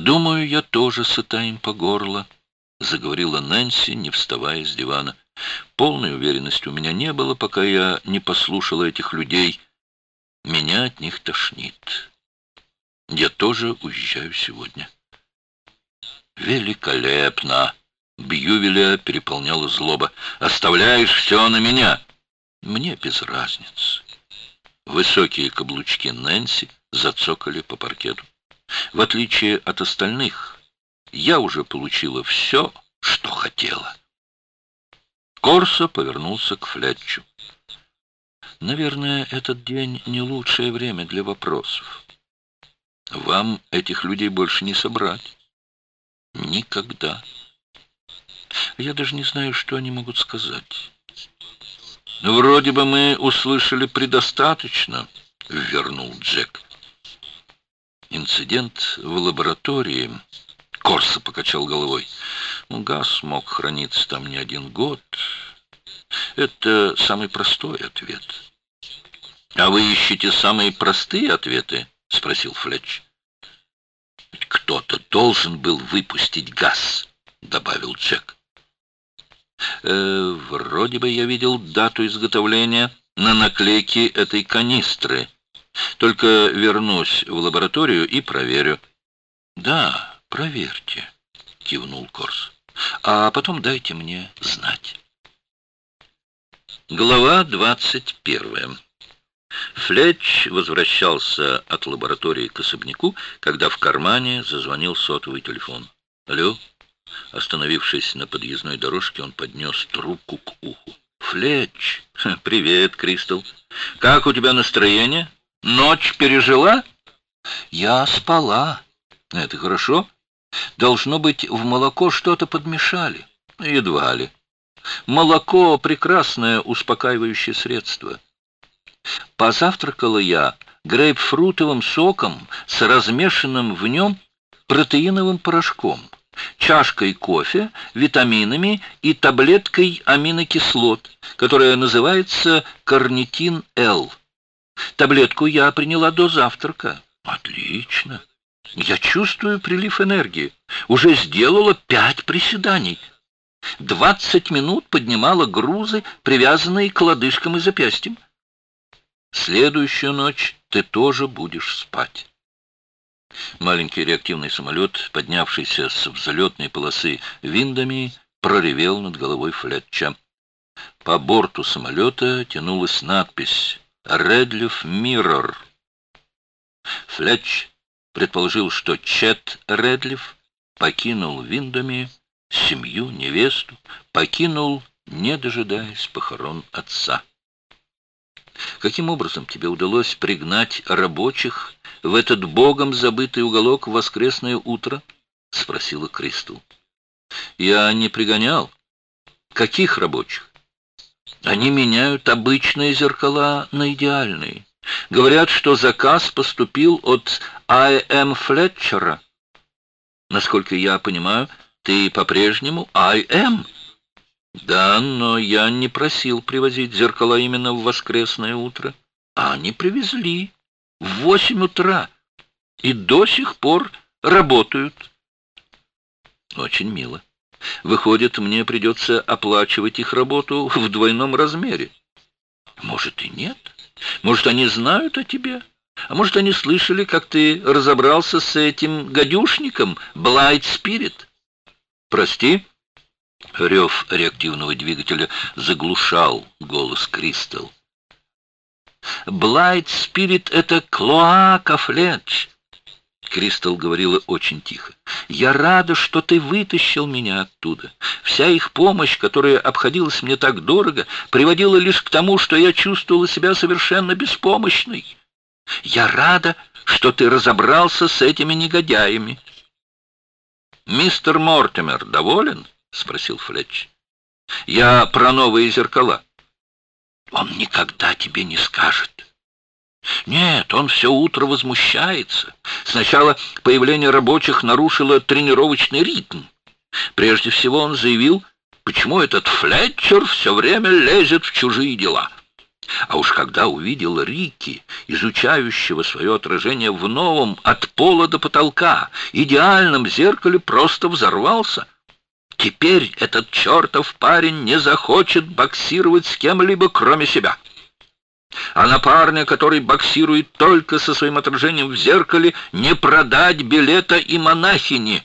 «Думаю, я тоже сыта им по горло», — заговорила Нэнси, не вставая с дивана. «Полной уверенности у меня не было, пока я не послушала этих людей. Меня от них тошнит. Я тоже уезжаю сегодня». «Великолепно!» Бьювеля переполняла злоба. «Оставляешь все на меня!» «Мне без разницы». Высокие каблучки Нэнси зацокали по паркету. В отличие от остальных, я уже получила все, что хотела. Корсо повернулся к Флетчу. Наверное, этот день не лучшее время для вопросов. Вам этих людей больше не собрать. Никогда. Я даже не знаю, что они могут сказать. Вроде бы мы услышали предостаточно, вернул Джек. Инцидент в лаборатории. Корса покачал головой. Ну, газ мог храниться там не один год. Это самый простой ответ. А вы ищете самые простые ответы? Спросил Флетч. Кто-то должен был выпустить газ, добавил Джек. Э, вроде бы я видел дату изготовления на наклейке этой канистры. Только вернусь в лабораторию и проверю. Да, проверьте, кивнул Корс. А потом дайте мне знать. Глава двадцать первая. Флетч возвращался от лаборатории к особняку, когда в кармане зазвонил сотовый телефон. «Алло?» Остановившись на подъездной дорожке, он поднес трубку к уху. «Флетч! Привет, Кристал! Как у тебя настроение? Ночь пережила?» «Я спала. Это хорошо. Должно быть, в молоко что-то подмешали. Едва ли. Молоко — прекрасное успокаивающее средство. Позавтракала я грейпфрутовым соком с размешанным в нем протеиновым порошком, чашкой кофе, витаминами и таблеткой аминокислот, которая называется карнитин-Л. Таблетку я приняла до завтрака. Отлично. Я чувствую прилив энергии. Уже сделала пять приседаний. Двадцать минут поднимала грузы, привязанные к лодыжкам и запястьям. Следующую ночь ты тоже будешь спать. Маленький реактивный самолет, поднявшийся с взлетной полосы виндами, проревел над головой Флетча. По борту самолета тянулась надпись «Редлиф Миррор». Флетч предположил, что Чет Редлиф покинул Виндами семью, невесту, покинул, не дожидаясь похорон отца. Каким образом тебе удалось пригнать рабочих в этот богом забытый уголок в воскресное утро? — спросила Кристал. — Я не пригонял. Каких рабочих? Они меняют обычные зеркала на идеальные. Говорят, что заказ поступил от I.M. Флетчера. Насколько я понимаю, ты по-прежнему I.M. Да, но я не просил привозить зеркала именно в воскресное утро. А они привезли в восемь утра и до сих пор работают. Очень мило. Выходит, мне придется оплачивать их работу в двойном размере. Может и нет. Может, они знают о тебе. А может, они слышали, как ты разобрался с этим гадюшником, Блайт Спирит. Прости, Рев реактивного двигателя заглушал голос Кристал. «Блайт Спирит — это клоака, Флетч!» Кристал говорила очень тихо. «Я рада, что ты вытащил меня оттуда. Вся их помощь, которая обходилась мне так дорого, приводила лишь к тому, что я чувствовала себя совершенно беспомощной. Я рада, что ты разобрался с этими негодяями». «Мистер Мортимер доволен?» — спросил Флетч. «Я про новые зеркала». «Он никогда тебе не скажет». «Нет, он все утро возмущается. Сначала появление рабочих нарушило тренировочный ритм. Прежде всего он заявил, почему этот Флетчер все время лезет в чужие дела. А уж когда увидел Рики, изучающего свое отражение в новом от пола до потолка, идеальном зеркале, просто взорвался. Теперь этот чертов парень не захочет боксировать с кем-либо, кроме себя. А на парня, который боксирует только со своим отражением в зеркале, не продать билета и монахини.